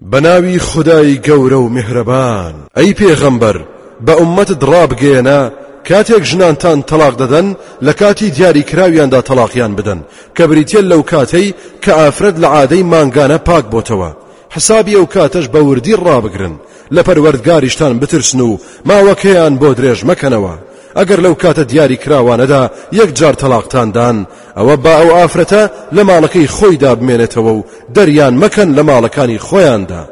بەناوی خودای گەورە و میهرەبان. ئەی پێغەمبەر بە ئوممەتت ڕابگەیەنە کاتێک ژنانتان تەڵاق دەدەن لە کاتی دیاری کراویاندا تەڵاقیان بدەن کە بریتیە لەو کاتەی کە ئافرەت لە عادەی مانگانە پاک بۆتەوە حسابی ئەو کاتەش بە وردی ڕابگرن لە پەروەردگاریشتان بترسن و ماوەکەیان بۆ درێژ مەکەنەوە ئەگەر لەو کاتە دیاری کراوانەدا یەکجار تەڵاقتان دان ئەوە با ئەو ئافرەتە لە ماڵەکەی خۆیدا بمێنێتەوە و دەریان مەکەن لە ماڵەکانی خۆیاندا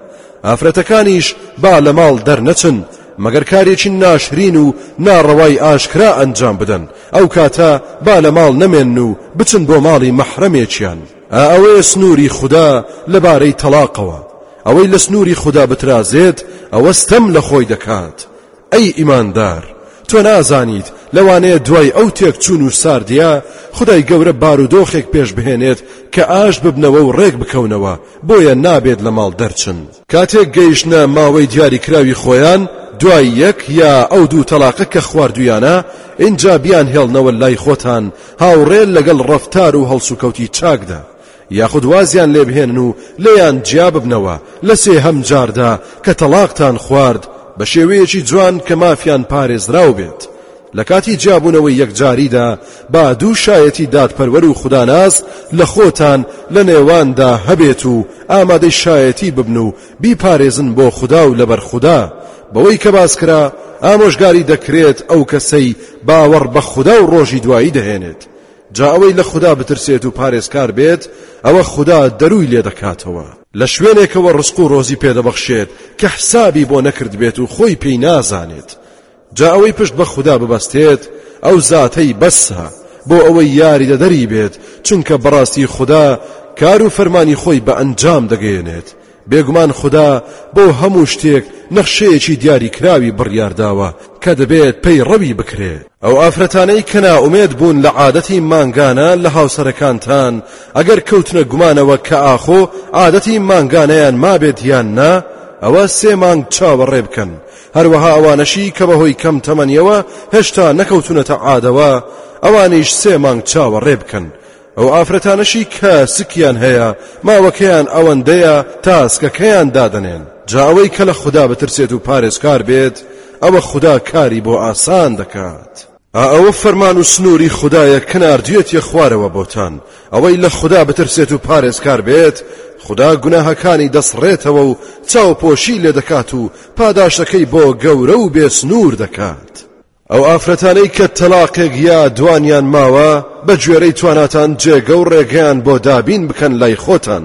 ئافرەتەکانیش با لە ماڵ دەرنەچن مەگەر کارێکی ناشرین و ناڕەوای ئاشکرا ئەنجام بدەن ئەو کاتە با لە ماڵ نەمێن و بچن بۆ ماڵی مەحرەمێکیان ئەوەیە سنووری خوددا لەبارەی تەلاقەوە ئەوەی لە سنووری خوددا بترازێت ئەوە ستەم لە خۆی دەکات ئەی ئیماندار تۆ نازانیت لەوانەیە دوای ئەو تێکچوون و ساردیە خدای گەورە بارودۆخێک پێش بهێنێت کە ئاش ببنەوە و ڕێک بکەونەوە بۆیە نابێت لە ماڵ دەرچن کاتێک گەیشتە ماوەی دیاریکراوی خۆیان دوای یەک یا ئەو دوو تەلاقە کە خواردویانە ئینجا بیان هێڵنەوە لای خۆتان هاوڕێ لەگەڵ ڕەفتار و هەڵسوکەوتی چاکدا یاخود وازیان لێ بهێنن و لێیان جیا ببنەوە لە سێهەم جاردا کە تەڵاقتان خوارد بە شێوەیەکی جوان کە مافیان پارێزراو بێت لە کاتی جیابوونەوەی یەکجاریدا با دوو شایەتی دادپەروەر و خوداناس لە خۆتان لە نێواندا هەبێت و ئامادەی شایەتی ببن و بیپارێزن بۆ خودا و لەبەر خودا بەوەی کە باس کرا ئامۆژگاری دەکرێت ئەو کەسەی باوەڕ بە خودا و ڕۆژی دوایی دەهێنێت جا ئەوەی لە خودا بترسێت و پارێزکار بێت ئەوە خودا دەرووی لێ دەکاتەوە. لە شوێنێکەوە ڕزق و ڕۆزی پێ دەبەخشێت کە حسابی بۆ نەکردبێت و خۆی پێی نازانێت. جا ئەوەی پشت بە خودا ببەستێت ئەو زاتەی بەسە بۆ ئەوەی یاریدەدەری بێت، چونکە بەڕاستی خودا کار و فەرمانی خۆی بە ئەنجام دەگەیەنێت، بێگومان خودا بۆ هەموو شتێک نەخشەیەکی دیاریکراوی بڕیارداوە کە دەبێت پەیڕەوی بکرێت. ئەو ئافرەتانەی کە نائومێد بوون لە عادەتی مانگانە لە هاوسەرەکانتان، ئەگەر کەوتنە گومانەوە کە ئاخۆ عادەتی مانگانەیان مابێت یان نا، ئەوە سێ مانگ چاوەڕێ بکەن، هەروەها ئەوانەشی کە بەهۆی کەم تەمەنیەوە هێشتا نەکەوتونەتە عادەوە، ئەوانیش سێ مانگ چاوەڕێ بکەن، ئەو ئافرەتانەشی کە سکیان هەیە ماوەکەیان ئەوەندەیە تا سکەکەیان دادەنێن جا ئەوەی کە لە خودا بترسێت و پارێزکار بێت ئەوە خودا کاری بۆ ئاسان دەکات ئەوە فەرمان و سنووری خدایە کە ناردوێتیە خوارەوە بۆتان ئەوەی لە خوددا بترسێت و پارێزکار بێت خدا گوناهەکانی دەسڕێتەوە و چاوپۆشی لێ دەکات و پاداشتەکەی بۆ گەورە و بێ سنوور دەکات ئەو ئافرەتانەی کە تەلاقێک یا دوانیان ماوە بە گوێرەی تواناتان جێگە و ڕێگەیان بۆ دابین بکەن لای خۆتان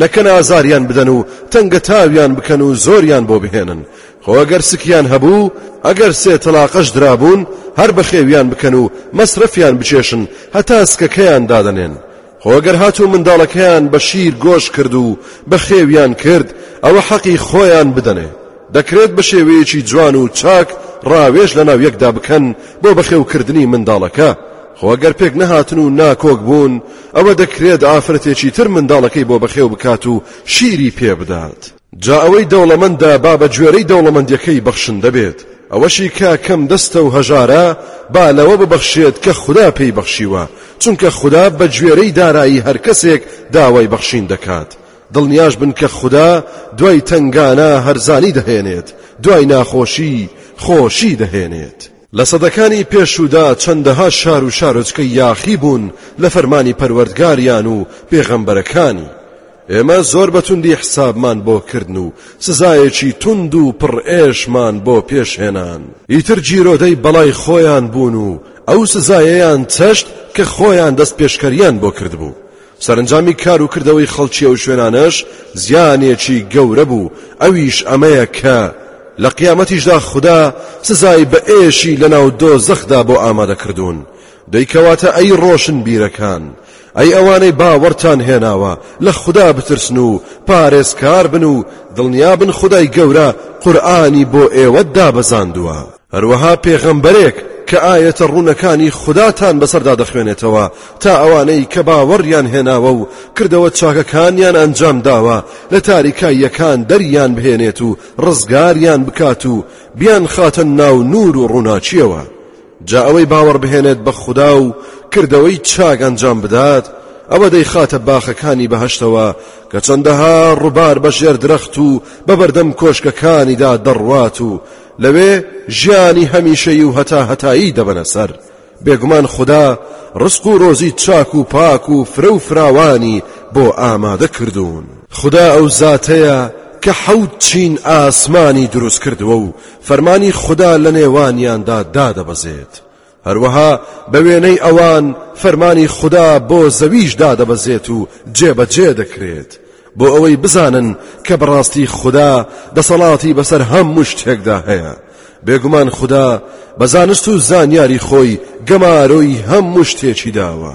نەکەن ئازاریان بدەن و تەنگە تاویان بکەن و زۆریان بۆ بهێنن خۆگەر سکیان هەبوو ئەگەر سێ تەلاقەش درابوون هەر بەخێویان بکەن و مەسرەفیان بچێشن هەتا سکەکەیان دادەنێن خۆ گەر هاتوو منداڵەکەیان بە شیر گۆش کرد و بە خێویان کرد ئەوە حەقی خۆیان بدەنێ دەکرێت بە شێوەیەکی جوان و چاک ڕاوێژ لە ناو یەکدا بکەن بۆ بەخێوکردنی منداڵەکە خۆ گەر پێک نەهاتن و ناکۆک بوون ئەوە دەکرێت ئافرەتێکی تر منداڵەکەی بۆ بەخێو بکات و شیری پێ بدات جا ئەوەی دەوڵەمەندە با بە گوێرەی دەوڵەمەندیەکەی بەخشندە بێت، ئەوەشی کە کەم دەستە و هەژارە با لەوە ببەخشێت کە خودا پێی بەخشیوە، چونکە خودا بە گوێرەی دارایی هەرکەسێک داوای بەخشین دەکات، دڵنیاش بن کە خودا دوای تەنگانە هەرزانی دەهێنێت، دوای ناخۆشی خۆشی دەهێنێت. لە سەدەکانی پێشوودا چەندەها شار و شارۆچکەی یاخی بوون لە فەرمانی پەروەردگاریان و پێغەمبەرەکانی ئێمە زۆر بە توندی حسابمان بۆ کردن و سزایەکی توند و پڕئێشمان بۆ پێشهێنان ئیتر گیرۆدەی بەڵای خۆیان بوون و ئەو سزایەیان چەشت کە خۆیان دەست پێشکەریان بۆ کردبوو سەرەنجامی کار و کردەوەی خەڵکی ئەو شوێنانەش زیانێکی گەورە بوو، ئەویش ئەمەیە کە لە قیامەتیشدا خودا سزای بە ئێشی لە ناو دۆزەخدا بۆ ئامادە کردوون. دەی کەواتە ئەی ڕۆشنبیرەکان، ئەی ئەوانەی باوەڕتان هێناوە، لە خودا بترسن و پارێزکار بن و دڵنیا بن خودای گەورە قورئانی بۆ ئێوە دابەزاندووە. هەروەها پێغەمبەرێک کە ئایەتە ڕوونەکانی خوداتان بەسەردا دەخوێنێتەوە تا ئەوانەی کە باوەڕیان هێناوە و کردەوە چاکەکانیان ئەنجام داوە لە تاریکاییەکان دەریان بهێنێت و ڕزگاریان بکات و بیان خاتە ناو نور و ڕووناچیەوە جا ئەوەی باوەڕ بهێنێت بە خوددا و کردەوەی چاک ئەنجام بدات ئەوە دەیخاتە باخەکانی بەهشتەوە کە چەندەها ڕووبار بە ژێر درەخت و بە بەردەم کۆشکەکانیدا دەڕوات و لەوێ ژیانی هەمیشەیی و هەتا هەتایی دەبەنە سەر بێگومان خدا ڕسق و ڕۆزی چاک و پاک و فرە و فراوانی بۆ ئامادە کردوون خدا ئەو زاتەیە کە حەوت چین ئاسمانی دروست کردووە و فەرمانی خدا لە نێوانیاندا دادەبەزێت هەروەها بە وێنەی ئەوان فەرمانی خودا بۆ زەویش دادەبەزێت و جێبەجێ دەکرێت بۆ ئەوەی بزانن کە بەڕاستی خودا دەسەڵاتی بەسەر هەموو شتێکدا هەیە بێگومان خودا بە زانست و زانیاری خۆی گەمارۆی هەموو شتێکی داوە